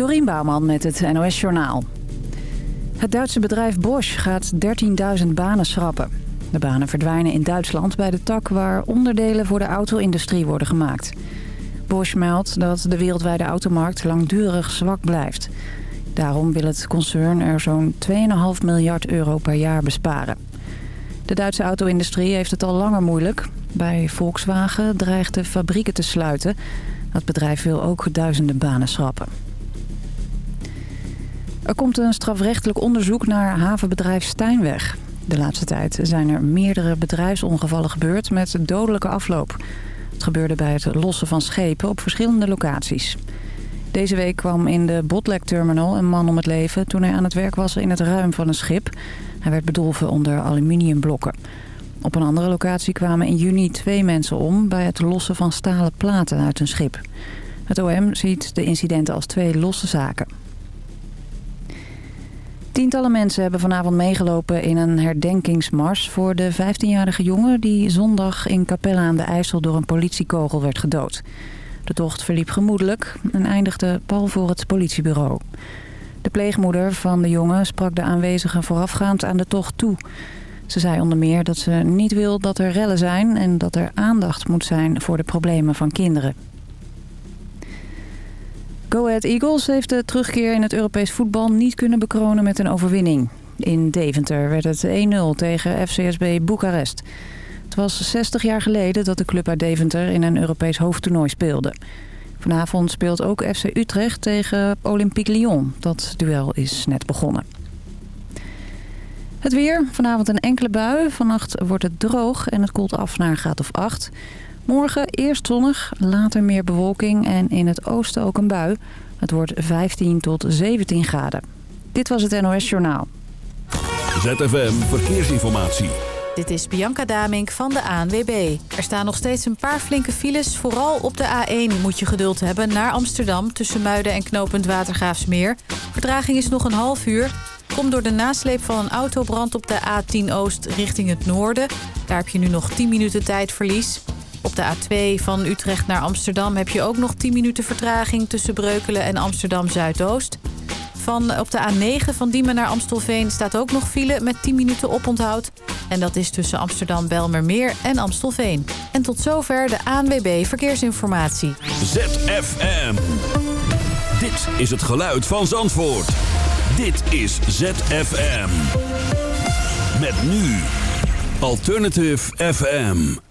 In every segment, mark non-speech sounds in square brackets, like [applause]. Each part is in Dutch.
Dorien Bouwman met het NOS Journaal. Het Duitse bedrijf Bosch gaat 13.000 banen schrappen. De banen verdwijnen in Duitsland bij de tak waar onderdelen voor de auto-industrie worden gemaakt. Bosch meldt dat de wereldwijde automarkt langdurig zwak blijft. Daarom wil het concern er zo'n 2,5 miljard euro per jaar besparen. De Duitse auto-industrie heeft het al langer moeilijk. Bij Volkswagen dreigt de fabrieken te sluiten. Het bedrijf wil ook duizenden banen schrappen. Er komt een strafrechtelijk onderzoek naar havenbedrijf Steinweg. De laatste tijd zijn er meerdere bedrijfsongevallen gebeurd met dodelijke afloop. Het gebeurde bij het lossen van schepen op verschillende locaties. Deze week kwam in de Botlek Terminal een man om het leven toen hij aan het werk was in het ruim van een schip. Hij werd bedolven onder aluminiumblokken. Op een andere locatie kwamen in juni twee mensen om bij het lossen van stalen platen uit een schip. Het OM ziet de incidenten als twee losse zaken. Tientallen mensen hebben vanavond meegelopen in een herdenkingsmars voor de 15-jarige jongen die zondag in Capella aan de IJssel door een politiekogel werd gedood. De tocht verliep gemoedelijk en eindigde pal voor het politiebureau. De pleegmoeder van de jongen sprak de aanwezigen voorafgaand aan de tocht toe. Ze zei onder meer dat ze niet wil dat er rellen zijn en dat er aandacht moet zijn voor de problemen van kinderen. Go Ahead Eagles heeft de terugkeer in het Europees voetbal niet kunnen bekronen met een overwinning. In Deventer werd het 1-0 tegen FCSB Boekarest. Het was 60 jaar geleden dat de club uit Deventer in een Europees hoofdtoernooi speelde. Vanavond speelt ook FC Utrecht tegen Olympique Lyon. Dat duel is net begonnen. Het weer. Vanavond een enkele bui. Vannacht wordt het droog en het koelt af naar een graad of 8. Morgen eerst zonnig, later meer bewolking en in het oosten ook een bui. Het wordt 15 tot 17 graden. Dit was het NOS Journaal. ZFM Verkeersinformatie. Dit is Bianca Damink van de ANWB. Er staan nog steeds een paar flinke files. Vooral op de A1 moet je geduld hebben naar Amsterdam... tussen Muiden en knooppunt Watergraafsmeer. Vertraging is nog een half uur. Komt door de nasleep van een autobrand op de A10 Oost richting het noorden. Daar heb je nu nog 10 minuten tijdverlies. Op de A2 van Utrecht naar Amsterdam heb je ook nog 10 minuten vertraging... tussen Breukelen en Amsterdam Zuidoost. Van op de A9 van Diemen naar Amstelveen staat ook nog file met 10 minuten oponthoud. En dat is tussen Amsterdam Belmermeer en Amstelveen. En tot zover de ANWB Verkeersinformatie. ZFM. Dit is het geluid van Zandvoort. Dit is ZFM. Met nu Alternative FM.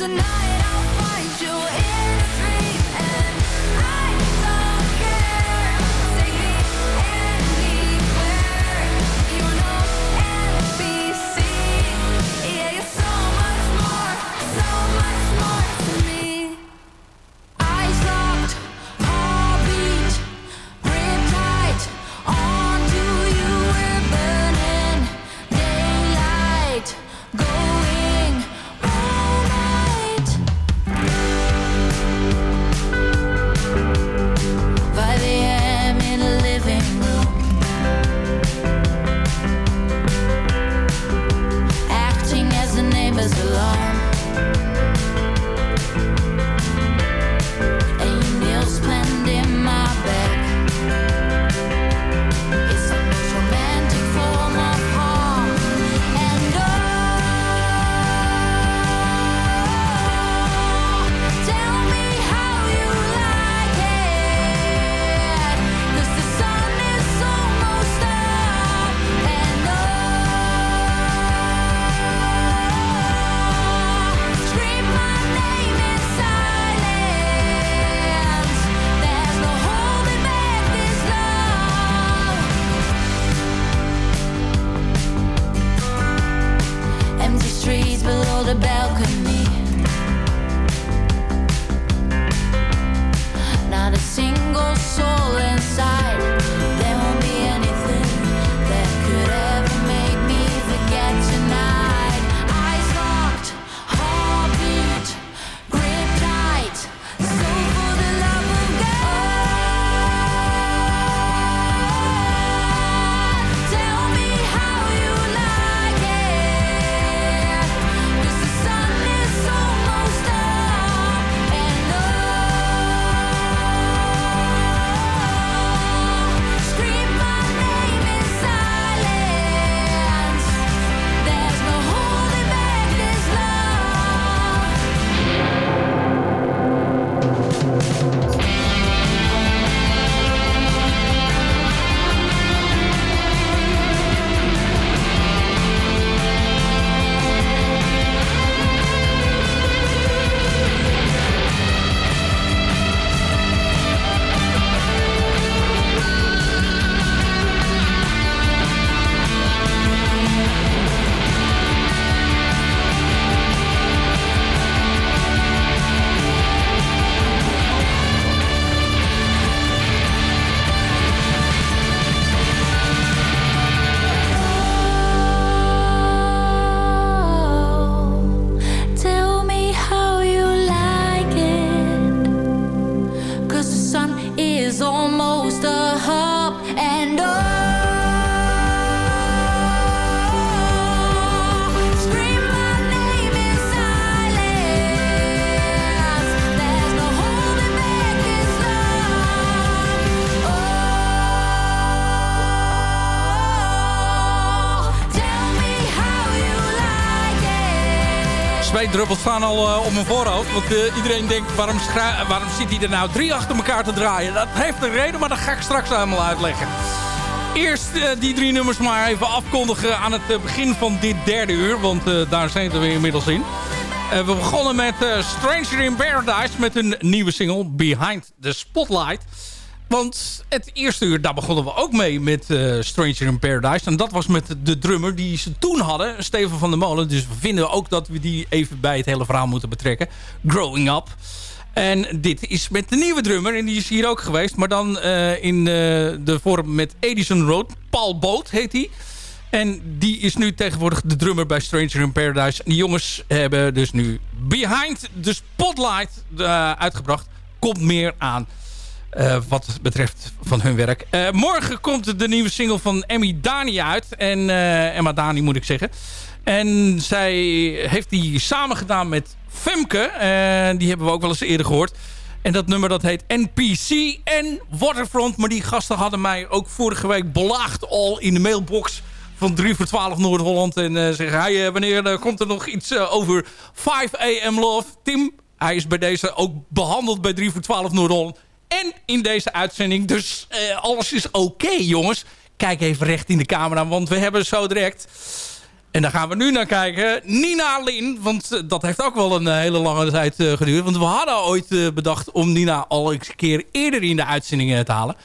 tonight. It. Zweetdruppels staan al eh, op mijn voorhoofd. Want eh, iedereen denkt, waarom, waarom zit hij er nou drie achter elkaar te draaien? Dat heeft een reden, maar dat ga ik straks helemaal uitleggen. Eerst eh, die drie nummers maar even afkondigen aan het begin van dit derde uur. Want daar zijn we inmiddels in. We begonnen met Stranger in Paradise met een nieuwe single, Behind the Spotlight. Want het eerste uur, daar begonnen we ook mee met eh, Stranger in Paradise. En dat was met de drummer die ze toen hadden, Steven van der Molen. Dus we vinden ook dat we die even bij het hele verhaal moeten betrekken. Growing Up. En dit is met de nieuwe drummer. En die is hier ook geweest. Maar dan eh, in eh, de vorm met Edison Road. Paul Boot heet hij. En die is nu tegenwoordig de drummer bij Stranger in Paradise. En die jongens hebben dus nu Behind the Spotlight uitgebracht. Komt meer aan. Eh, wat betreft van hun werk. Eh, morgen komt de nieuwe single van Emmy Dani uit. En eh, Emma Dani moet ik zeggen. En zij heeft die samen gedaan met Femke. Die hebben we ook wel eens eerder gehoord. En dat nummer dat heet NPC en Waterfront. Maar die gasten hadden mij ook vorige week belaagd al in de mailbox van 3 voor 12 Noord-Holland. En zeggen, hey, wanneer komt er nog iets over 5 AM Love? Tim, hij is bij deze ook behandeld bij 3 voor 12 Noord-Holland. En in deze uitzending. Dus eh, alles is oké, jongens. Kijk even recht in de camera, want we hebben zo direct... En daar gaan we nu naar kijken. Nina Lin, want eh, dat heeft ook wel een eh, hele lange tijd geduurd. Want we hadden ooit bedacht om Nina al eens een keer eerder in de uitzending eh, te halen.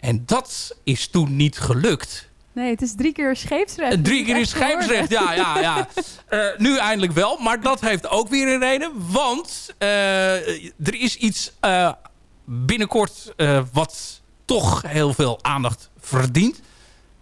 En dat is toen niet gelukt. Nee, het is drie keer scheepsrecht. Drie keer is scheepsrecht, ja, ja, ja. [laughs] Nu eindelijk wel, maar dat heeft ook weer een reden. Want er is iets binnenkort eh, wat toch heel veel aandacht verdient.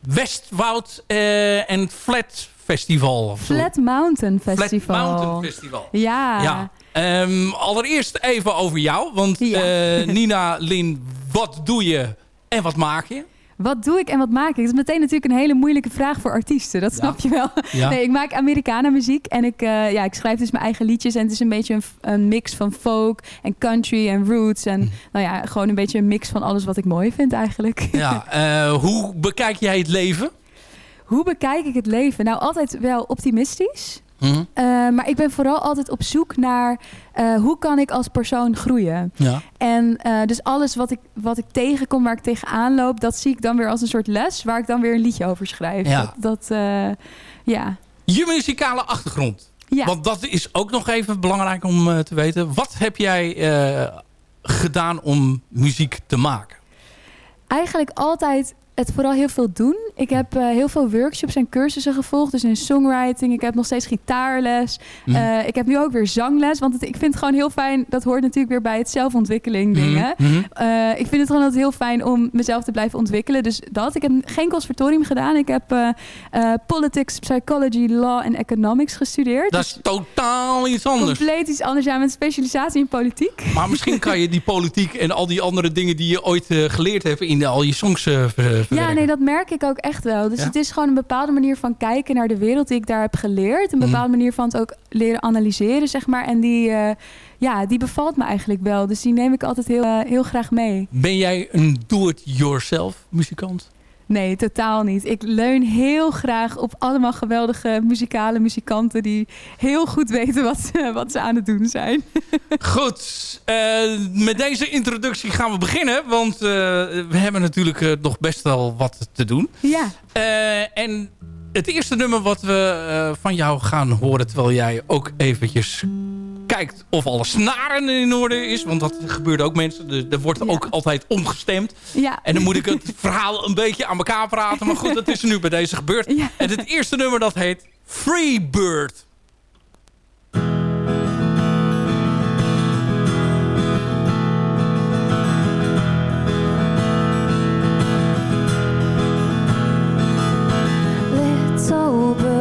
Westwoud eh, en Flat Festival. Flat Mountain Flat Festival. Mountain Festival. Ja. Ja. Ehm, allereerst even over jou. Want Ja. eh, Nina, Lin, wat doe je en wat maak je? Wat doe ik en wat maak ik? Dat is meteen natuurlijk een hele moeilijke vraag voor artiesten. Dat snap je wel. Ja. Nee, ik maak Americana muziek en ik, eh, ja, ik schrijf dus mijn eigen liedjes. En het is een beetje een, een mix van folk en country en roots. Hm. En nou ja, gewoon een beetje een mix van alles wat ik mooi vind eigenlijk. Ja, [laughs] eh, hoe bekijk jij het leven? Hoe bekijk ik het leven? Nou, altijd wel optimistisch. Hm? Eh, maar ik ben vooral altijd op zoek naar eh, hoe kan ik als persoon groeien. Ja. En eh, dus alles wat ik, wat ik tegenkom, waar ik tegenaan loop, dat zie ik dan weer als een soort les waar ik dan weer een liedje over schrijf. Ja. Dat, dat ja. Je muzikale achtergrond. Ja. Want dat is ook nog even belangrijk om te weten. Wat heb jij gedaan om muziek te maken? Eigenlijk altijd het vooral heel veel doen. Ik heb eh, heel veel workshops en cursussen gevolgd. Dus in songwriting. Ik heb nog steeds gitaarles. Mhm. Eh, ik heb nu ook weer zangles. Want het, ik vind het gewoon heel fijn. Dat hoort natuurlijk weer bij het zelfontwikkeling dingen. Mhm, mhm. Eh, ik vind het gewoon altijd heel fijn om mezelf te blijven ontwikkelen. Dus dat. Ik heb geen conservatorium gedaan. Ik heb politics, psychology, law en economics gestudeerd. Dat Dus is totaal iets anders. compleet iets anders. Ja, met specialisatie in politiek. Maar misschien kan je die politiek en al die andere dingen die je ooit geleerd hebt in al je songs verwerken. Ja, nee, dat merk ik ook echt wel. Dus Ja? het is gewoon een bepaalde manier van kijken naar de wereld die ik daar heb geleerd. Een Mhm. bepaalde manier van het ook leren analyseren, zeg maar. En die, eh, ja, die bevalt me eigenlijk wel. Dus die neem ik altijd heel, eh, heel graag mee. Ben jij een do-it-yourself muzikant? Nee, totaal niet. Ik leun heel graag op allemaal geweldige muzikale muzikanten... die heel goed weten wat ze, wat ze aan het doen zijn. [laughs] Goed, eh, met deze introductie gaan we beginnen. Want eh, we hebben natuurlijk eh, nog best wel wat te doen. Ja, en het eerste nummer wat we van jou gaan horen... terwijl jij ook eventjes kijkt of alle snaren in orde is. Want dat gebeurt ook mensen. Er, er wordt Ja. ook altijd omgestemd. ja. En dan moet ik het verhaal een beetje aan elkaar praten. Maar goed, dat is er nu bij deze gebeurd. Ja. En het eerste nummer dat heet Freebird. Little bird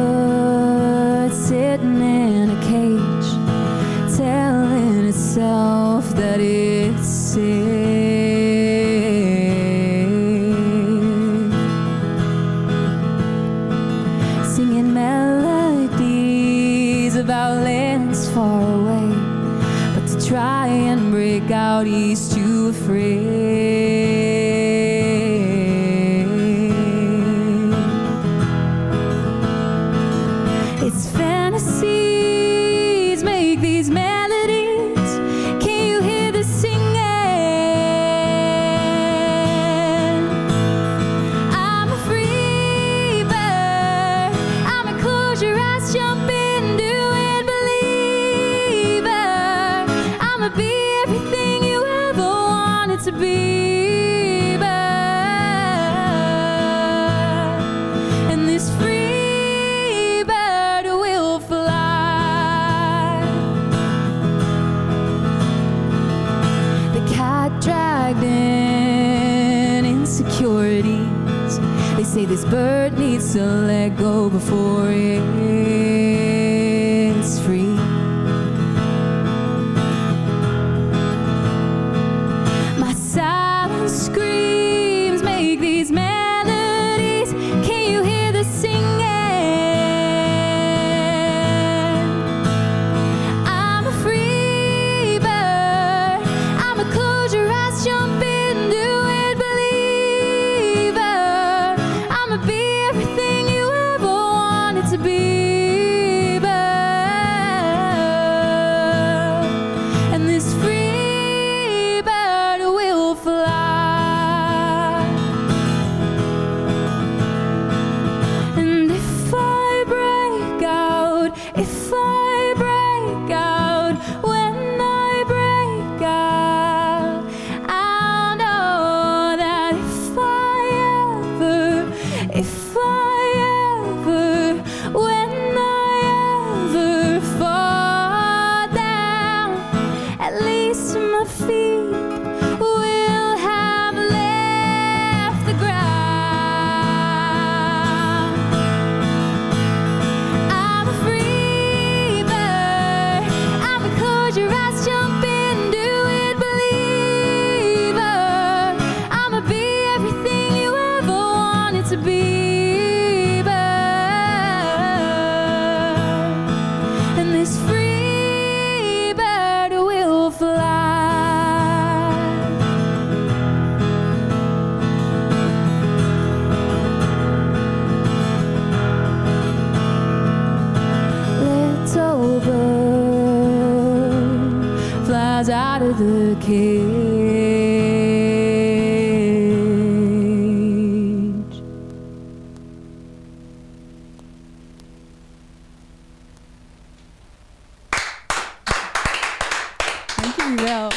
dank jullie wel.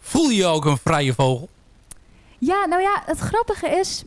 Voel je je ook een vrije vogel? Ja, nou ja, het grappige is...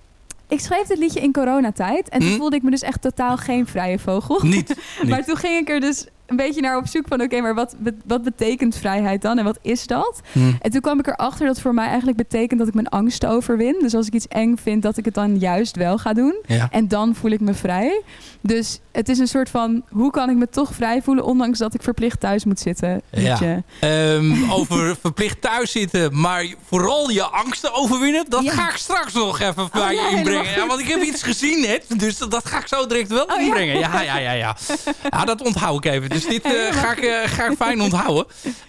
ik schreef dit liedje in coronatijd. En toen Hm? voelde ik me dus echt totaal geen vrije vogel. Niet. [laughs] Maar niet. toen ging ik er dus een beetje naar op zoek van... oké, maar wat, wat betekent vrijheid dan en wat is dat? Hm. En toen kwam ik erachter dat voor mij eigenlijk betekent... dat ik mijn angsten overwin. Dus als ik iets eng vind, dat ik het dan juist wel ga doen. Ja. En dan voel ik me vrij. Dus het is een soort van... hoe kan ik me toch vrij voelen... ondanks dat ik verplicht thuis moet zitten? Ja. Ehm, [laughs] over verplicht thuis zitten, maar vooral je angsten overwinnen. Dat Ja. ga ik straks nog even bij ja, je inbrengen. Ja, want ik heb iets gezien net, dus dat, dat ga ik zo direct wel Oh, inbrengen. Ja, ja, ja, ja. [laughs] Ja, dat onthoud ik even. Dus dit eh, ga, ik, eh, ga ik fijn onthouden.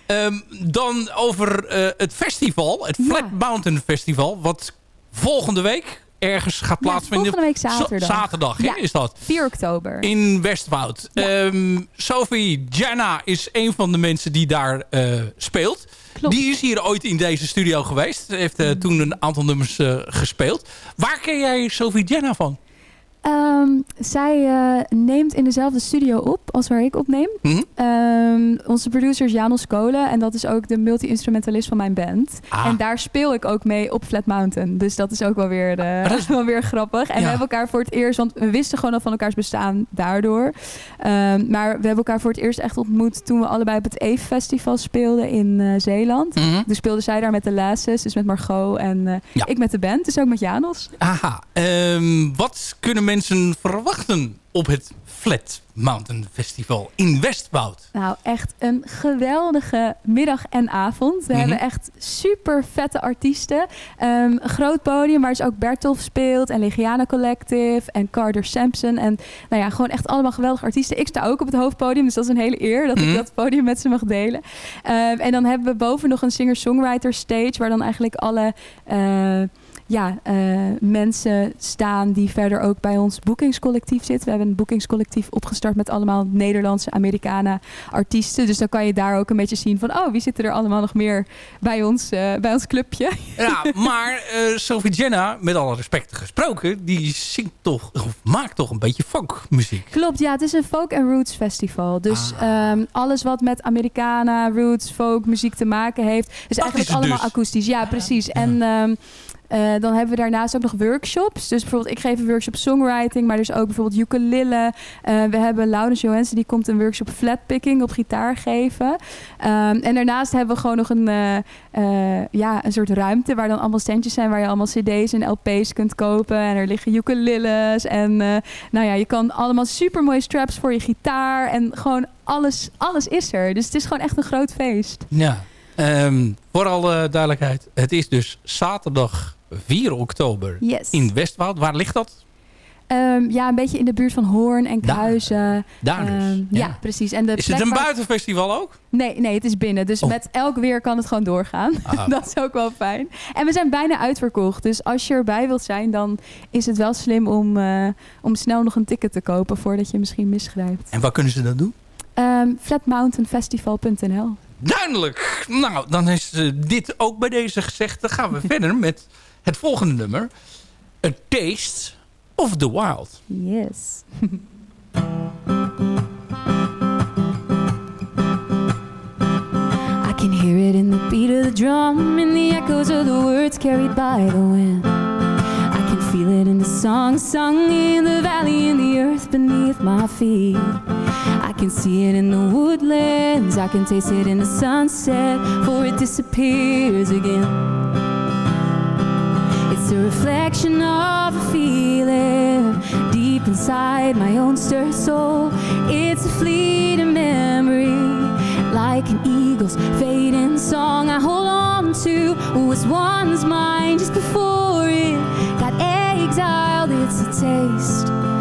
Ehm, dan over eh, het festival, het Ja. Flat Mountain Festival, wat volgende week ergens gaat Ja, plaatsvinden. volgende week Za- zaterdag. zaterdag Ja. is dat. 4 oktober. In Westwoud. Ehm, Sophie Jana is een van de mensen die daar speelt. Klopt. Die is hier ooit in deze studio geweest. Ze heeft eh, toen een aantal nummers gespeeld. Waar ken jij Sophie Jana van? Ehm, zij eh, neemt in dezelfde studio op als waar ik opneem. Hm? Ehm, onze producer is Janos Kolen en dat is ook de multi-instrumentalist van mijn band. Ah. En daar speel ik ook mee op Flat Mountain. Dus dat is ook wel weer, eh, is- [laughs] wel weer grappig. En Ja. we hebben elkaar voor het eerst, want we wisten gewoon al van elkaars bestaan daardoor. Ehm, maar we hebben elkaar voor het eerst echt ontmoet toen we allebei op het Eve Festival speelden in eh, Zeeland. Mhm. Toen speelde zij daar met de Lasses, dus met Margot en Ja. ik met de band, dus ook met Janos. Aha. Wat kunnen mensen verwachten op het Flat Mountain Festival in Westwoud? Nou, echt een geweldige middag en avond. We Mhm. hebben echt super vette artiesten. Ehm, groot podium waar dus ook Bertolf speelt en Legiana Collective en Carter Sampson. En nou ja, gewoon echt allemaal geweldige artiesten. Ik sta ook op het hoofdpodium, dus dat is een hele eer dat Mhm. ik dat podium met ze mag delen. Ehm, en dan hebben we boven nog een singer-songwriter stage waar dan eigenlijk alle... eh, ja, eh, mensen staan die verder ook bij ons boekingscollectief zitten. We hebben een boekingscollectief opgestart met allemaal Nederlandse, Amerikanen artiesten. Dus dan kan je daar ook een beetje zien van... oh, wie zitten er allemaal nog meer bij ons, eh, bij ons clubje? Ja, maar eh, Sophie Jenna, met alle respect gesproken, die zingt toch, of maakt toch een beetje folkmuziek. Klopt, ja, het is een folk en roots festival. Dus Ah. ehm, alles wat met Americana, roots, folk, muziek te maken heeft... is eigenlijk allemaal dus. akoestisch. Ja, precies. En ehm, eh, dan hebben we daarnaast ook nog workshops. Dus bijvoorbeeld, ik geef een workshop songwriting, maar dus ook bijvoorbeeld ukulele. Eh, we hebben Laurens Johansen, die komt een workshop flatpicking op gitaar geven. Ehm, en daarnaast hebben we gewoon nog een, eh, ja, een soort ruimte waar dan allemaal standjes zijn waar je allemaal cd's en lp's kunt kopen. En er liggen ukuleles en nou ja, je kan allemaal super mooie straps voor je gitaar en gewoon alles, alles is er. Dus het is gewoon echt een groot feest. Ja. Ehm, voor alle duidelijkheid, het is dus zaterdag 4 oktober Yes. in Westwoud. Waar ligt dat? Ehm, ja, een beetje in de buurt van Hoorn en Daar. Kruisen. Daar dus. Ehm, ja. Ja. precies. En de Is het een buitenfestival ook? Nee, nee, het is binnen. Dus Oh. met elk weer kan het gewoon doorgaan. Ah. [laughs] dat is ook wel fijn. En we zijn bijna uitverkocht. Dus als je erbij wilt zijn, dan is het wel slim om, eh, om snel nog een ticket te kopen voordat je misschien misgrijpt. En waar kunnen ze dat doen? Flatmountainfestival.nl Duidelijk. Nou, dan is eh, dit ook bij deze gezegd. Dan gaan we [laughs] verder met het volgende nummer. A Taste of the Wild. Yes. [laughs] I can hear it in the beat of the drum, in the echoes of the words carried by the wind. I can feel it in the songs sung in the valley, in the earth beneath my feet. I can see it in the woodlands, I can taste it in the sunset, for it disappears again. It's a reflection of a feeling deep inside my own stirred soul. It's a fleeting memory, like an eagle's fading song. I hold on to what was once mine just before it got exiled. It's a taste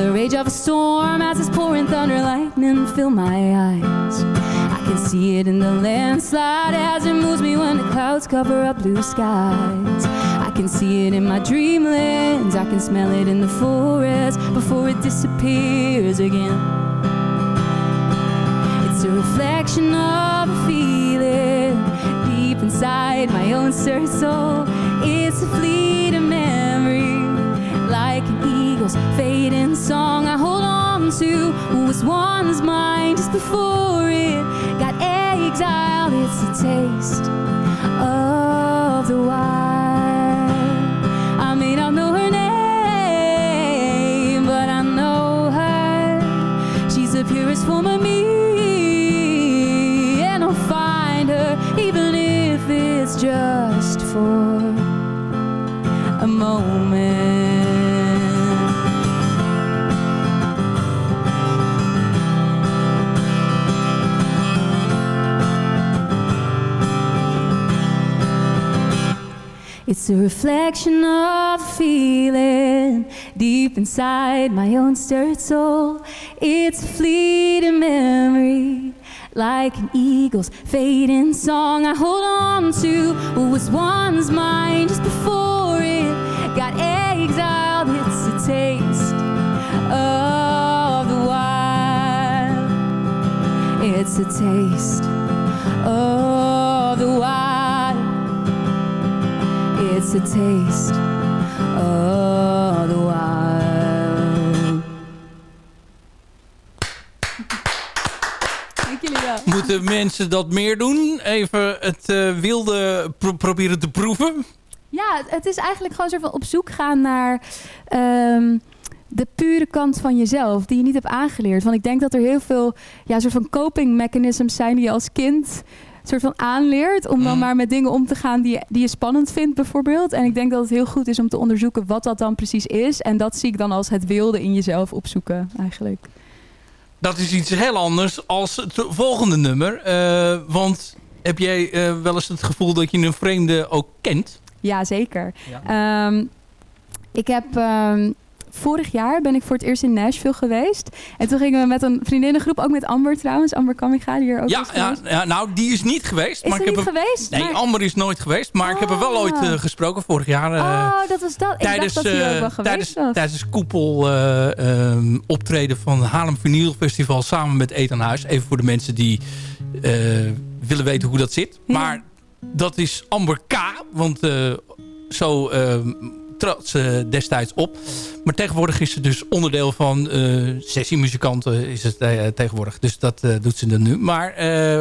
the rage of a storm as it's pouring thunder, lightning fill my eyes. I can see it in the landslide as it moves me when the clouds cover up blue skies. I can see it in my dreamlands, I can smell it in the forest before it disappears again. It's a reflection of a feeling deep inside my own soul. It's a fleeting memory, like an Fading song I hold on to was once mine just before it got exiled. It's a taste of the wild. I may not know her name, but I know her. She's the purest form of me, and I'll find her even if it's just for a moment. It's a reflection of feeling deep inside my own stirred soul. It's a fleeting memory, like an eagle's fading song. I hold on to what was once mine just before it got exiled. It's a taste of the wild. It's a taste of the wild. It's a taste of the wild. Dank jullie wel. Moeten mensen dat meer doen? Even het eh, wilde pro- proberen te proeven? Ja, het- het is eigenlijk gewoon soort van op zoek gaan naar ehm, de pure kant van jezelf die je niet hebt aangeleerd. Want ik denk dat er heel veel ja, soort van coping mechanisms zijn die je als kind soort van aanleert om dan Mhm. maar met dingen om te gaan die, die je spannend vindt bijvoorbeeld. En ik denk dat het heel goed is om te onderzoeken wat dat dan precies is. En dat zie ik dan als het wilde in jezelf opzoeken eigenlijk. Dat is iets heel anders als het volgende nummer. Eh, want heb jij eh, wel eens het gevoel dat je een vreemde ook kent? Ja, zeker. Ehm, ik heb ehm, vorig jaar ben ik voor het eerst in Nashville geweest. En toen gingen we met een vriendinnengroep, ook met Amber trouwens. Amber Kamminga, die hier ook Ja, is ja, ja, nou die is niet geweest. Is maar ik niet heb hem- geweest? Nee, Maar- Amber is nooit geweest. Maar ik heb er wel Ah. ooit eh, gesproken vorig jaar. eh, oh, dat was dat. Ik tijdens, dacht dat ook eh, wel geweest tijdens, was. tijdens koepel ehm, optreden van Haarlem Vinyl Festival samen met Ethan Huis. Even voor de mensen die willen weten hoe dat zit. Ja. Maar dat is Amber K. Want zo ehm trad ze destijds op. Maar tegenwoordig is ze dus onderdeel van eh sessiemuzikanten is het eh, tegenwoordig. Dus dat eh, doet ze dan nu. Maar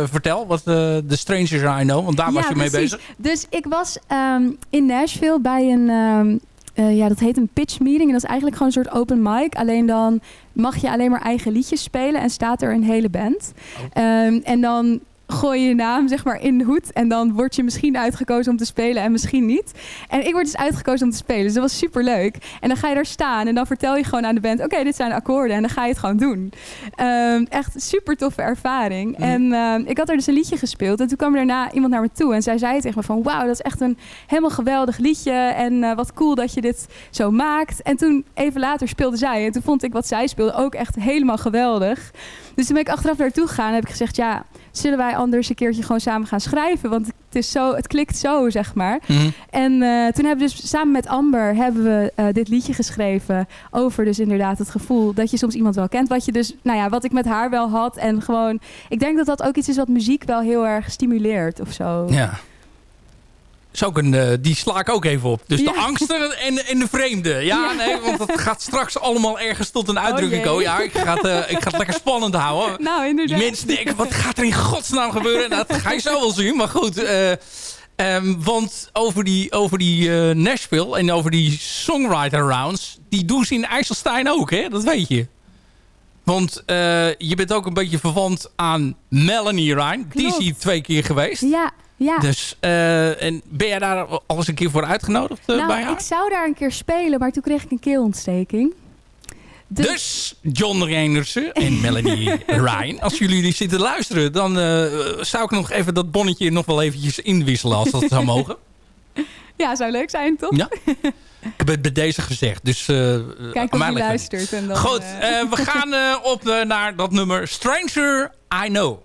vertel, wat de Strangers I Know. Want daar was je mee precies. bezig. Dus ik was ehm, in Nashville bij een, ehm, eh, ja, dat heet een pitch meeting. En dat is eigenlijk gewoon een soort open mic. Alleen dan mag je alleen maar eigen liedjes spelen en staat er een hele band. Ehm, en dan gooi je naam zeg maar in de hoed en dan word je misschien uitgekozen om te spelen en misschien niet. En ik word dus uitgekozen om te spelen, dus dat was super leuk. En dan ga je daar staan en dan vertel je gewoon aan de band, oké, dit zijn de akkoorden en dan ga je het gewoon doen. Ehm, echt super toffe ervaring. Mhm. En ehm, ik had er dus een liedje gespeeld en toen kwam er daarna iemand naar me toe en zij zei tegen me van, wauw, dat is echt een helemaal geweldig liedje en eh, wat cool dat je dit zo maakt. En toen even later speelde zij en toen vond ik wat zij speelde ook echt helemaal geweldig. Dus toen ben ik achteraf naartoe gegaan en heb ik gezegd, ja, zullen wij anders een keertje gewoon samen gaan schrijven? Want het, is zo, het klikt zo, zeg maar. Mhm. En eh, toen hebben we dus samen met Amber hebben we eh, dit liedje geschreven over dus inderdaad het gevoel dat je soms iemand wel kent. Wat je dus, nou ja, wat ik met haar wel had. En gewoon, ik denk dat dat ook iets is wat muziek wel heel erg stimuleert of zo. Ja. Is ook een, eh, die sla ik ook even op. Dus de angsten en, en de vreemde. Ja, Ja. nee, want het gaat straks allemaal ergens tot een uitdrukking Oh, komen. Ja, ik ga, het, eh, ik ga het lekker spannend houden. Nou, Die inderdaad. mensen denken, wat gaat er in godsnaam gebeuren? Nou, dat ga je zo wel zien. Maar goed, eh, ehm, want over die, over die Nashville en over die songwriter rounds... die doen ze in IJsselstein ook, hè? Dat weet je. Want je bent ook een beetje verwant aan Melanie Ryan. Die is hier twee keer geweest. Ja, ja. Dus, eh, en ben jij daar al eens een keer voor uitgenodigd eh, bij nou, haar? ik zou daar een keer spelen, maar toen kreeg ik een keelontsteking. Dus John Reinersen en Melanie [laughs] Ryan. Als jullie die zitten luisteren, dan eh, zou ik nog even dat bonnetje nog wel eventjes inwisselen als dat zou mogen. [laughs] Ja, zou leuk zijn, toch? Ja. Ik heb het bij deze gezegd. Dus, eh Kijk of je luistert. En dan, Goed, we gaan op naar dat nummer Stranger I Know.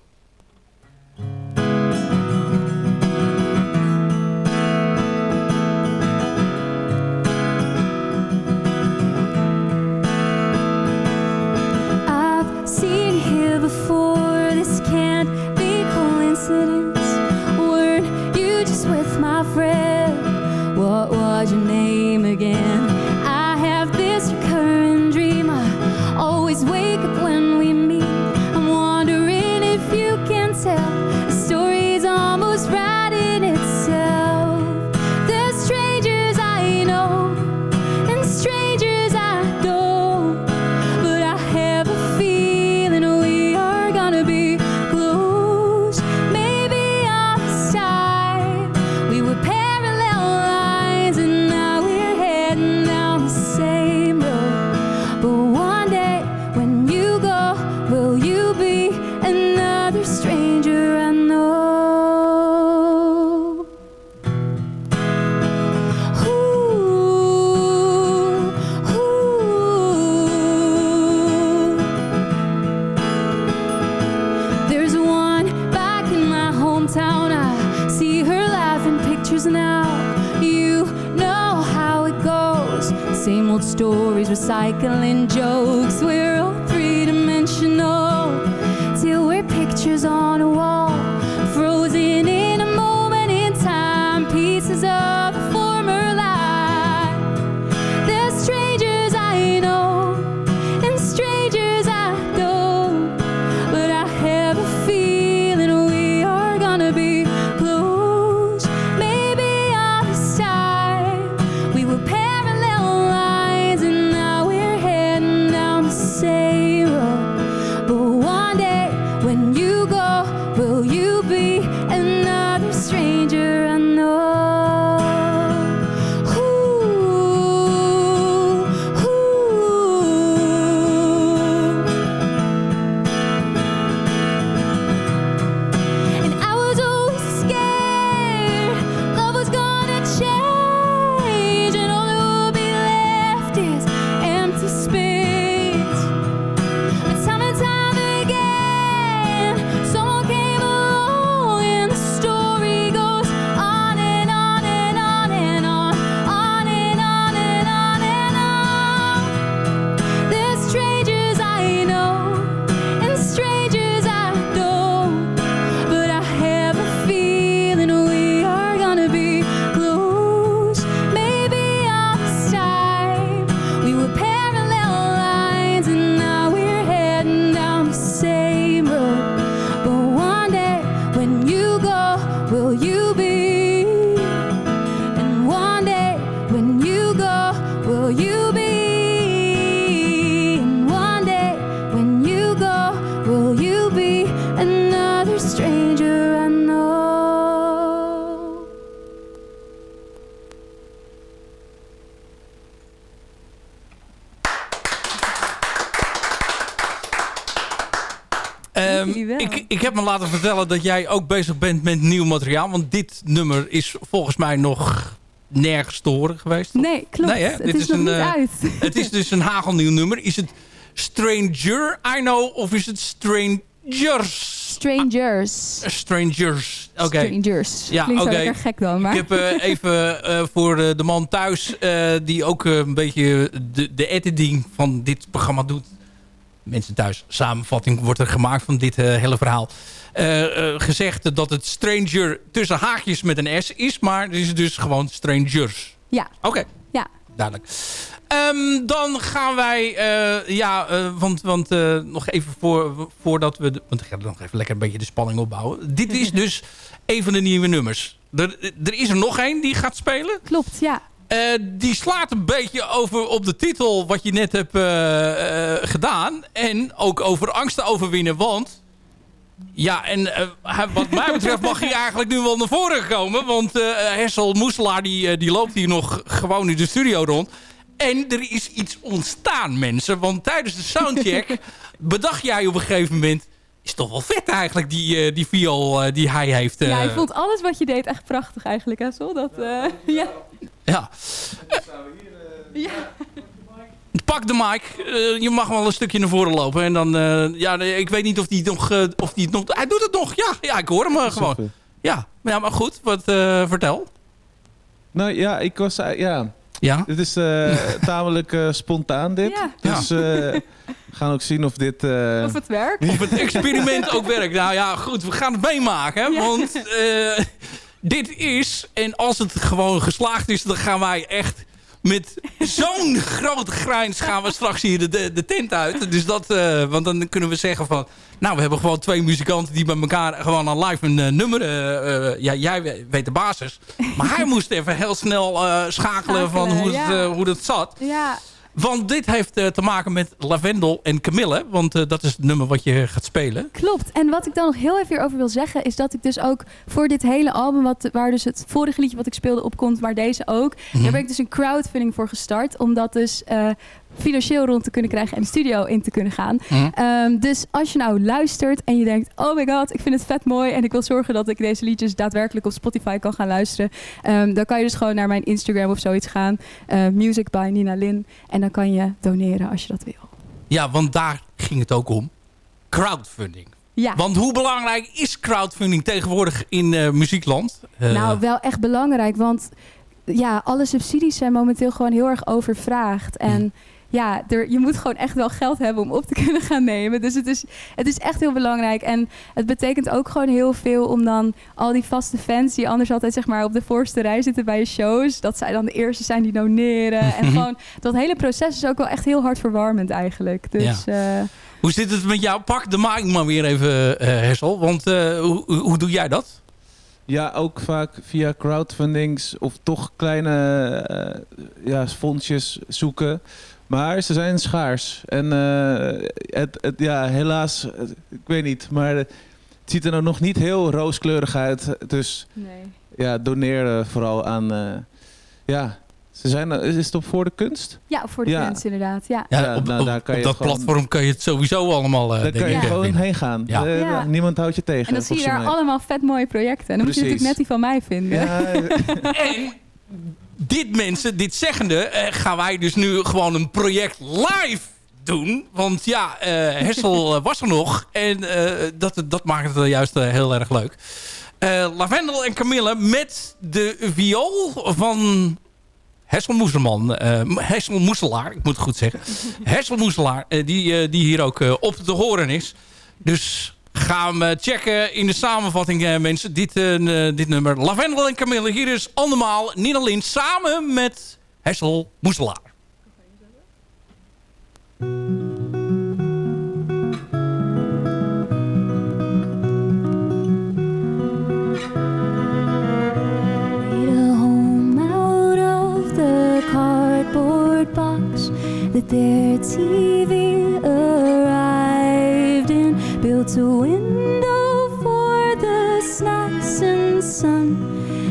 Recycling heb me laten vertellen dat jij ook bezig bent met nieuw materiaal. Want dit nummer is volgens mij nog nergens te horen geweest. Nee, klopt. Nee, hè? Het Dit is, een, niet eh, uit. [laughs] Het is dus een hagelnieuw nummer. Is het Stranger, I know, of is het Strangers? Strangers. Strangers, oké. Strangers. Ja, Klinkt gek dan, maar... Ik heb eh, even eh, voor de man thuis, die ook een beetje de, de editing van dit programma doet. Mensen thuis, samenvatting wordt er gemaakt van dit eh, hele verhaal. Eh, eh, gezegd dat het Stranger tussen haakjes met een S is, maar het is dus gewoon Strangers. Ja, Oké, ja. duidelijk. Ehm, dan gaan wij, eh, ja, want, want nog even voor, voordat we, de, want ik ga nog even lekker een beetje de spanning opbouwen. Dit is [laughs] dus een van de nieuwe nummers. Er, er is er nog één die gaat spelen. Klopt, ja. Eh, die slaat een beetje over op de titel wat je net hebt eh, eh, gedaan. En ook over angst te overwinnen, want... Ja, en wat mij betreft mag hij eigenlijk nu wel naar voren komen. Want eh Hessel Moeselaar die, die loopt hier nog gewoon in de studio rond. En er is iets ontstaan, mensen. Want tijdens de soundcheck [laughs] bedacht jij op een gegeven moment... Is toch wel vet eigenlijk, die, eh, die viool eh, die hij heeft. ja, eh, ik vond alles wat je deed echt prachtig eigenlijk, Hessel. Dat, eh, [laughs] ja. Ja. ja. Pak de mic. Eh, je mag wel een stukje naar voren lopen. En dan, eh, ja, nee, ik weet niet of die nog, eh, of die het nog... Hij doet het nog, ja. Ja, ik hoor hem eh, gewoon. Super. Ja, ja maar goed. Wat, eh, vertel. Nou ja, ik was... eh, ja, Ja. het is eh, [laughs] tamelijk eh, spontaan dit. Ja. Dus eh, gaan ook zien of dit... eh, Of het werkt. Of het experiment ook werkt. Nou ja, goed. We gaan het meemaken. Ja. Want eh, dit is... En als het gewoon geslaagd is, dan gaan wij echt... Met zo'n grote grijns gaan we straks hier de, de, de tent uit. Dus dat, eh, want dan kunnen we zeggen van... Nou, we hebben gewoon twee muzikanten die bij elkaar gewoon aan live een nummer... ja, jij weet de basis. Maar hij moest even heel snel eh, schakelen van Schakelen, hoe het, ja. hoe het zat. Ja, Want dit heeft eh, te maken met Lavendel en Camille. Want eh, dat is het nummer wat je gaat spelen. klopt. En wat ik dan nog heel even hierover wil zeggen... is dat ik dus ook voor dit hele album... Wat, waar dus het vorige liedje wat ik speelde opkomt... maar deze ook... Mhm. daar ben ik dus een crowdfunding voor gestart. Om dat dus eh, financieel rond te kunnen krijgen... en de studio in te kunnen gaan. Mhm. Ehm, dus als je nou luistert en je denkt... oh my god, ik vind het vet mooi... en ik wil zorgen dat ik deze liedjes daadwerkelijk op Spotify kan gaan luisteren... ehm, dan kan je dus gewoon naar mijn Instagram of zoiets gaan. eh, Music by Nina Lin. En dan kan je doneren als je dat wil. Ja, want daar ging het ook om. Crowdfunding. Ja. Want hoe belangrijk is crowdfunding tegenwoordig in eh, muziekland? Eh, Nou, wel echt belangrijk, want ja, alle subsidies zijn momenteel gewoon heel erg overvraagd. En ja, er, je moet gewoon echt wel geld hebben om op te [laughs] kunnen gaan nemen. Dus het is, het is echt heel belangrijk. En het betekent ook gewoon heel veel om dan al die vaste fans die anders altijd zeg maar op de voorste rij zitten bij je shows, dat zij dan de eerste zijn die doneren. En [laughs] gewoon dat hele proces is ook wel echt heel hartverwarmend eigenlijk. Dus eh, Hoe zit het met jou? Pak de maak maar weer even, eh Hessel. Want eh, hoe, hoe- doe jij dat? Ja, ook vaak via crowdfundings of toch kleine eh, ja, fondsjes zoeken. Maar ze zijn schaars. En eh, het, het, ja, helaas, eh, ik weet niet, maar het ziet er nou nog niet heel rooskleurig uit. Dus nee. ja, doneer eh, vooral aan... eh, ja, ze zijn, is het op voor de kunst? Ja, voor de Ja. fans inderdaad. Ja. Ja, op, nou, op- daar kan op je dat gewoon- platform kan je het sowieso allemaal eh, Daar kan je eh, gewoon heen gaan. Ja. Eh, Ja. Niemand houdt je tegen. En dan zie je daar allemaal vet mooie projecten. En dan moet je natuurlijk net die van mij vinden. Ja, [laughs] En dit mensen, dit zeggende, eh, gaan wij dus nu gewoon een project live doen. Want ja, eh, Hessel eh, was er nog. En dat, dat maakt het juist heel erg leuk. Lavendel en Camille met de viool van Hessel Moeselman. Hessel Moeselaar, ik moet het goed zeggen. [laughs] Hessel Moeselaar, die, die hier ook op te horen is. Dus ga hem eh, checken in de samenvatting, eh, mensen. Dit, eh, eh, dit nummer. Lavendel en Camille. Hier is andermaal Nina Lind samen met Hessel Moeselaar. The their TV. Built a window for the snacks and sun,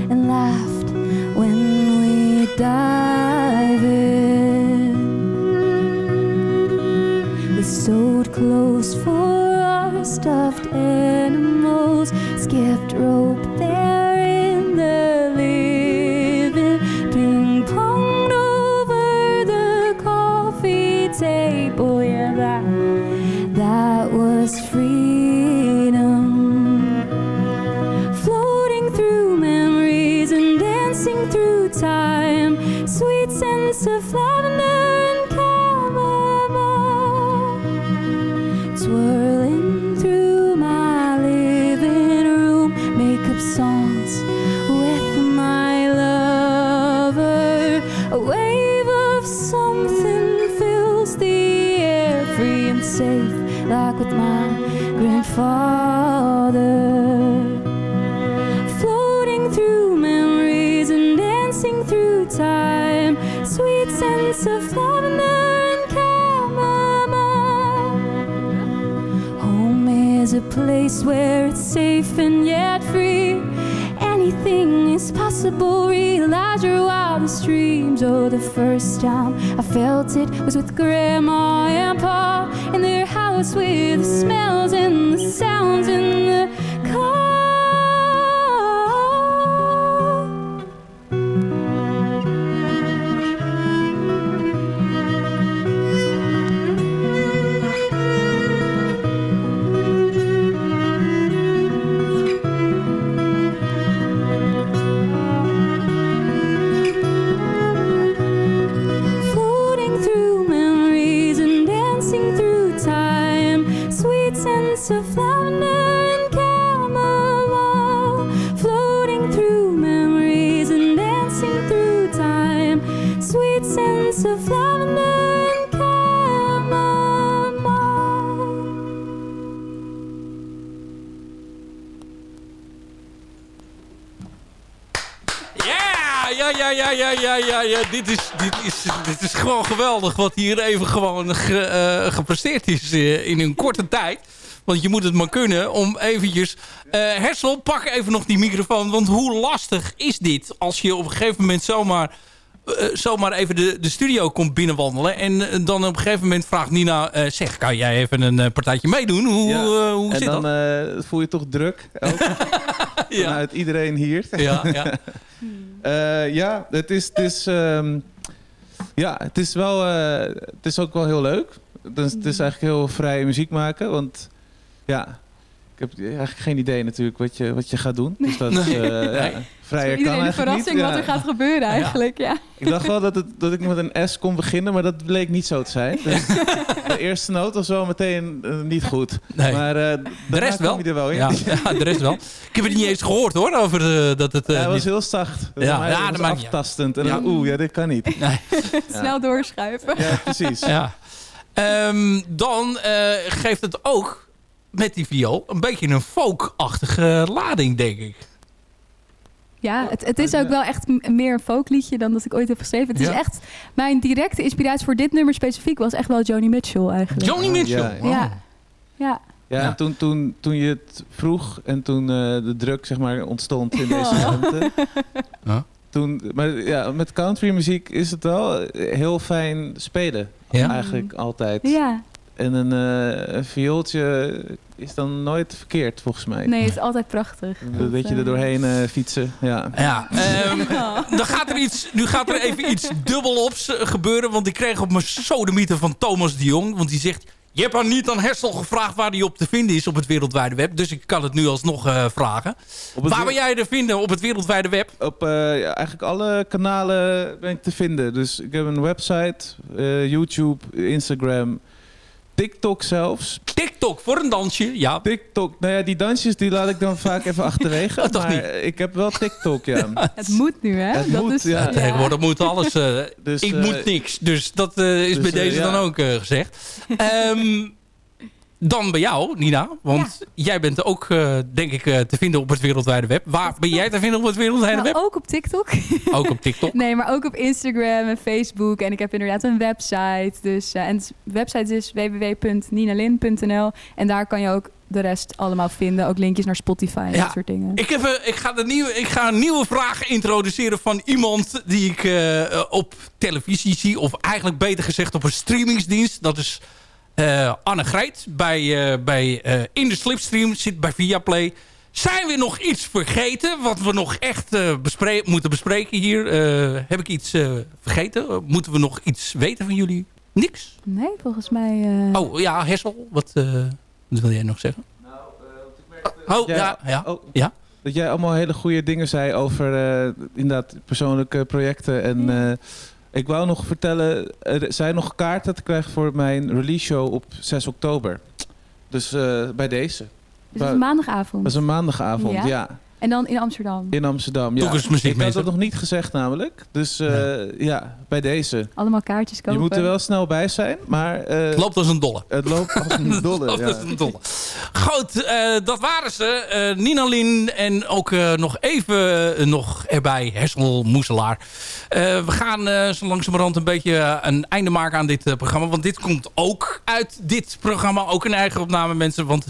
and laughed when we dive in. We sewed clothes for our stuffed animals, skipped rope there in the living, ping ponged over the coffee table. Yeah, that that was freedom. Like with my grandfather. Floating through memories and dancing through time, sweet scents of lavender and chamomile. Home is a place where it's safe and yet free. Anything is possible. Realize your wildest dreams. Oh, the first time I felt it was with Grandma and Pa in their house with the smells and the sounds and the geweldig wat hier even gewoon ge- eh, gepresteerd is eh, in een korte tijd. Want je moet het maar kunnen om eventjes... eh Hessel, pak even nog die microfoon. Want hoe lastig is dit als je op een gegeven moment zomaar... zomaar even de, de studio komt binnenwandelen. En dan op een gegeven moment vraagt Nina... zeg, kan jij even een partijtje meedoen? Hoe, Ja. hoe en zit dan dat? voel je toch druk. Ook, [laughs] Ja, Vanuit iedereen hier. ja, ja. [laughs] Ja, het is, het is, ehm, ja, het is wel, eh, het is ook wel heel leuk. Dus het is eigenlijk heel vrij muziek maken, want ja, heb eigenlijk geen idee natuurlijk wat je, wat je gaat doen. Dus dat is, eh, ja, vrijer Voor kan iedereen een verrassing niet. wat er gaat gebeuren eigenlijk. Ja. Ik dacht wel dat, het, dat ik met een S kon beginnen, maar dat bleek niet zo te zijn. [laughs] Dus de eerste noot was wel meteen eh, niet goed. Nee. Maar eh, de rest wel. Je er wel in. Ja, ja, de rest wel. Ik heb het niet eens gehoord hoor, over eh, dat het... eh, Ja, hij was niet- heel zacht. Ja, Ja, ja, dat aftastend. En dan, oeh, ja, dit kan niet. Nee. [laughs] Snel doorschuiven. Ja, precies. Ja. Ehm, dan eh, geeft het ook met die viool een beetje een folk-achtige lading, denk ik. Ja, het, het is ook wel echt meer een folkliedje dan dat ik ooit heb geschreven. Het Ja. is echt, mijn directe inspiratie voor dit nummer specifiek was echt wel Joni Mitchell eigenlijk. Joni Mitchell. Ja, Wow. Ja. Ja. Ja, Ja. en toen, toen, toen je het vroeg en toen eh, de druk zeg maar, ontstond in deze Oh. ruimte. [laughs] Ja. Toen, maar ja, met countrymuziek is het wel heel fijn spelen. Ja. Eigenlijk altijd. ja. En een, eh, een viooltje is dan nooit verkeerd volgens mij. Nee, het is altijd prachtig. [laughs] Een beetje er doorheen eh, fietsen. Ja. Ja, ehm, [laughs] dan gaat er iets, nu gaat er even iets dubbelops eh, gebeuren. Want ik kreeg op mijn sodemieter van Thomas de Jong. Want die zegt, je hebt aan niet aan Hersel gevraagd waar die op te vinden is op het wereldwijde web. Dus ik kan het nu alsnog eh, vragen. Waar ben jij te vinden op het wereldwijde web? Op eh, ja, eigenlijk alle kanalen ben ik te vinden. Dus ik heb een website, eh, YouTube, Instagram, TikTok zelfs. TikTok voor een dansje, ja. TikTok, nou ja, die dansjes die laat ik dan vaak even achterwege. [laughs] Oh, toch maar niet? ik heb wel TikTok, [laughs] ja. Het moet nu, hè? Het dat moet, is, ja. Tegenwoordig moet alles... eh, [laughs] Dus, ik eh, moet niks. Dus dat eh, is dus, bij eh, deze ja. dan ook eh, gezegd. Ehm, dan bij jou, Nina. Want jij bent ook, eh, denk ik, eh, te vinden op het wereldwijde web. Waar ben jij te vinden op het wereldwijde Nou, web? ook op TikTok. Ook op TikTok. [laughs] Nee, maar ook op Instagram en Facebook. En ik heb inderdaad een website. Dus, eh, en de website is www.ninalin.nl. En daar kan je ook de rest allemaal vinden. Ook linkjes naar Spotify en Ja. dat soort dingen. Ik, heb, ik, ga de nieuwe, ik ga een nieuwe vraag introduceren van iemand die ik op televisie zie. Of eigenlijk beter gezegd op een streamingsdienst. Dat is eh, Anne Grijt bij, eh, bij eh, In de Slipstream. Zit bij Viaplay. Zijn we nog iets vergeten wat we nog echt eh, bespre- moeten bespreken hier? Eh, heb ik iets eh, vergeten? Moeten we nog iets weten van jullie? Niks? Nee, volgens mij... eh, Oh ja, Hessel, wat, eh, wat wil jij nog zeggen? Oh, Ja, ja, ja. oh. ja. Dat jij allemaal hele goede dingen zei over eh, inderdaad persoonlijke projecten. En Ja. Ik wou nog vertellen, er zijn nog kaarten te krijgen voor mijn release show op 6 oktober. Dus eh, bij deze. dus het is maandagavond. Dat is een maandagavond, Ja? ja. En dan in Amsterdam. In Amsterdam. Ja. Toekomstmuziek, ik had dat nog niet gezegd namelijk. Dus eh, ja, bij deze. Allemaal kaartjes kopen. Je moet er wel snel bij zijn, maar eh, Het loopt als een dolle. het loopt als een [laughs] dolle. ja. als een dolle. Goed, eh, dat waren ze. Eh Nina Lin en ook eh, nog even nog erbij Hessel Moeselaar. Eh, we gaan eh, zo langzamerhand een beetje een einde maken aan dit programma. Want dit komt ook uit dit programma. Ook een eigen opname mensen. Want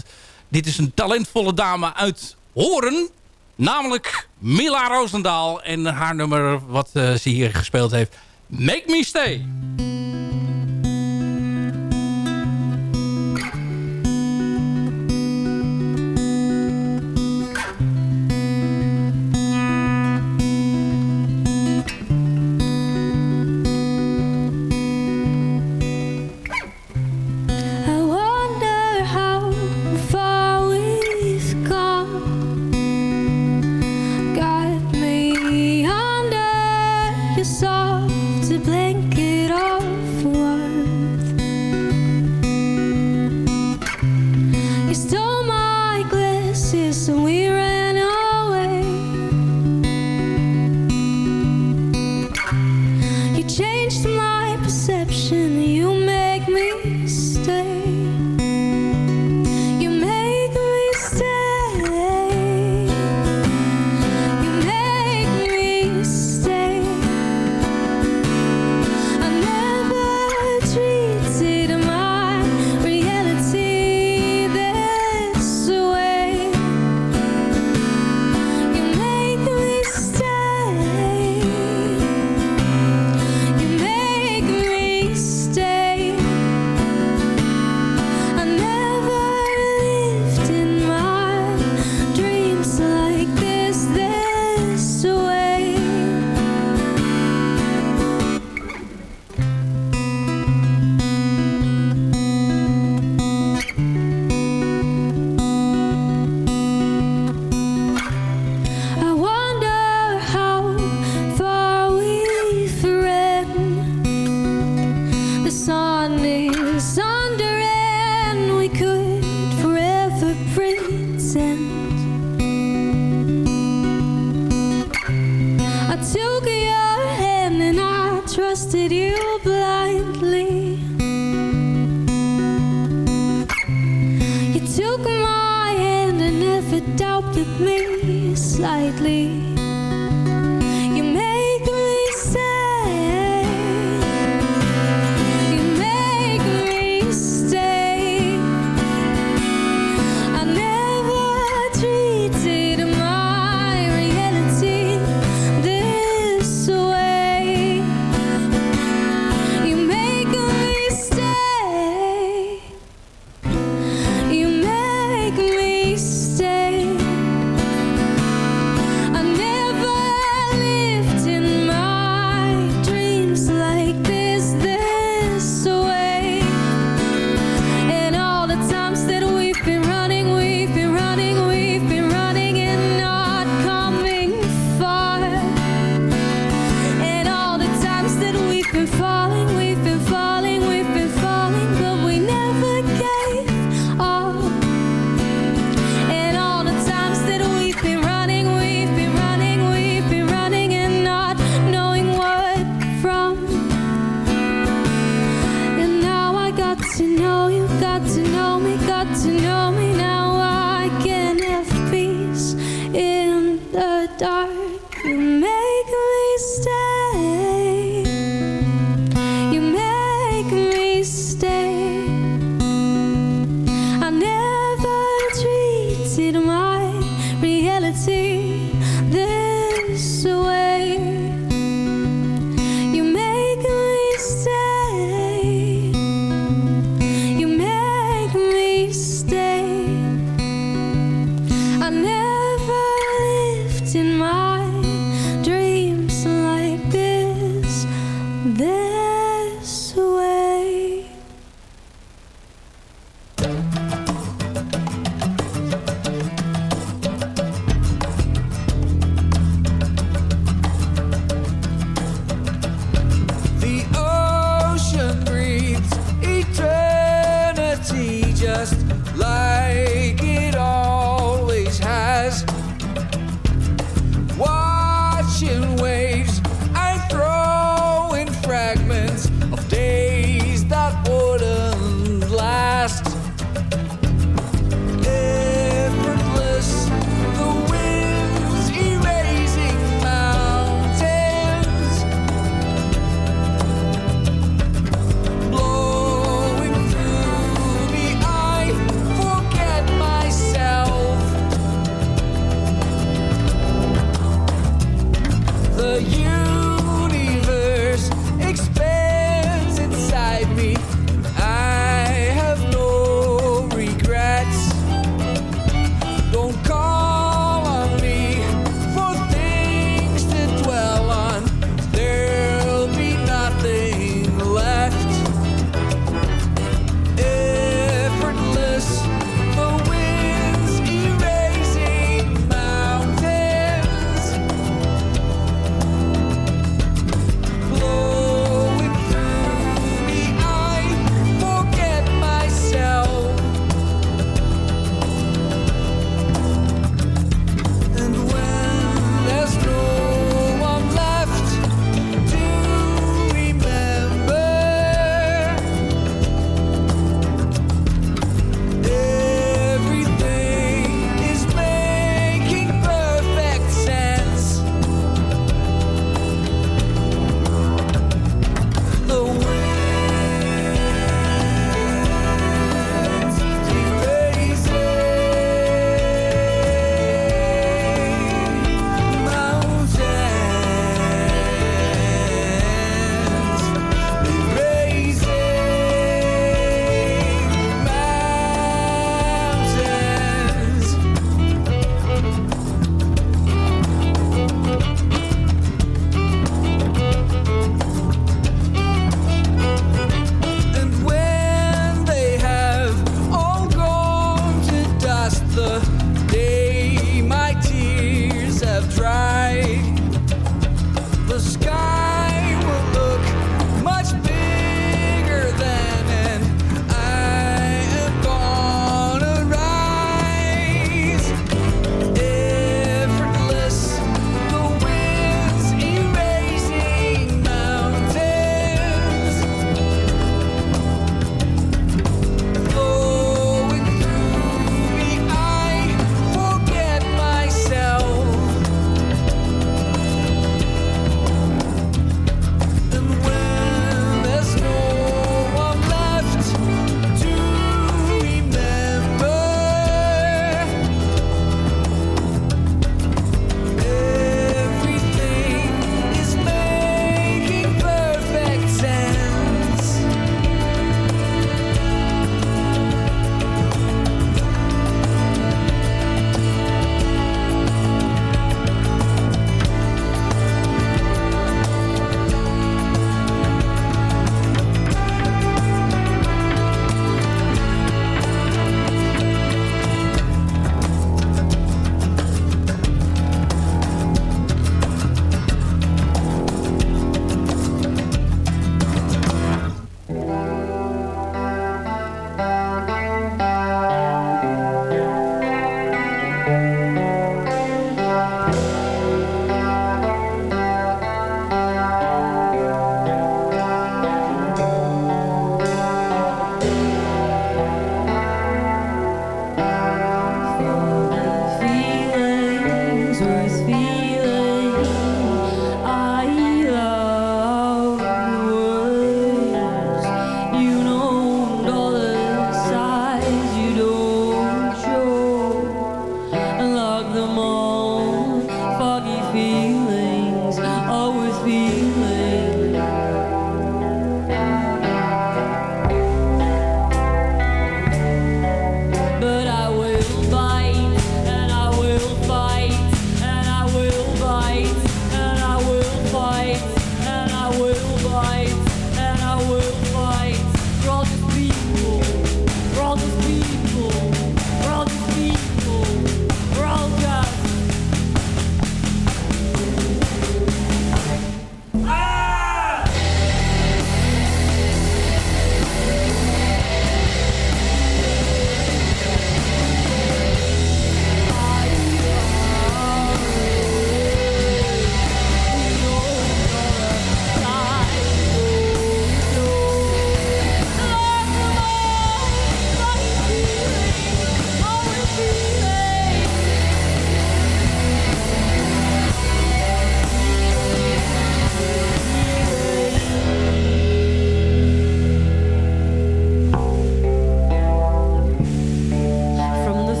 dit is een talentvolle dame uit Horen. Namelijk Mila Roosendaal. En haar nummer wat eh, ze hier gespeeld heeft. Make Me Stay. looked at me slightly.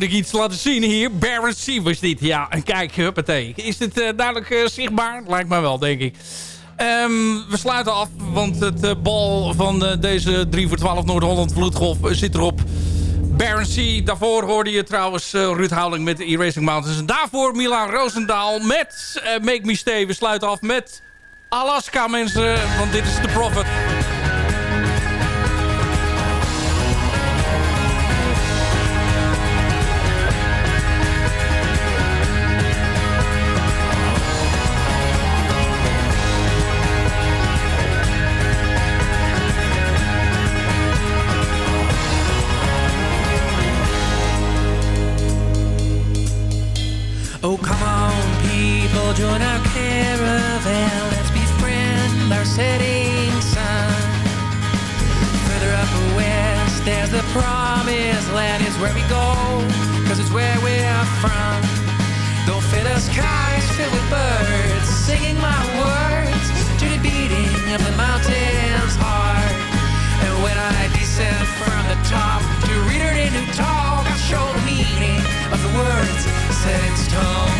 Moet ik iets laten zien hier. Baron C was dit. Ja, en kijk, huppatee. Is dit eh, duidelijk eh, zichtbaar? Lijkt mij wel, denk ik. Ehm, we sluiten af, want het eh, bal van deze 3 voor 12 Noord-Holland Vloedgolf zit erop. Baron C. Daarvoor hoorde je trouwens Ruud Houweling met Erasing Mountains. En daarvoor Milan Roosendaal met Make Me Stay. We sluiten af met Alaska, mensen. Want dit is The Prophet. Oh, come on, people, join our caravan. Let's befriend our setting sun. Further up west, there's the promised land, is where we go, cause it's where we're from. Don't fill the skies filled with birds, singing my words to the beating of the mountain's heart. And when I descend from the top home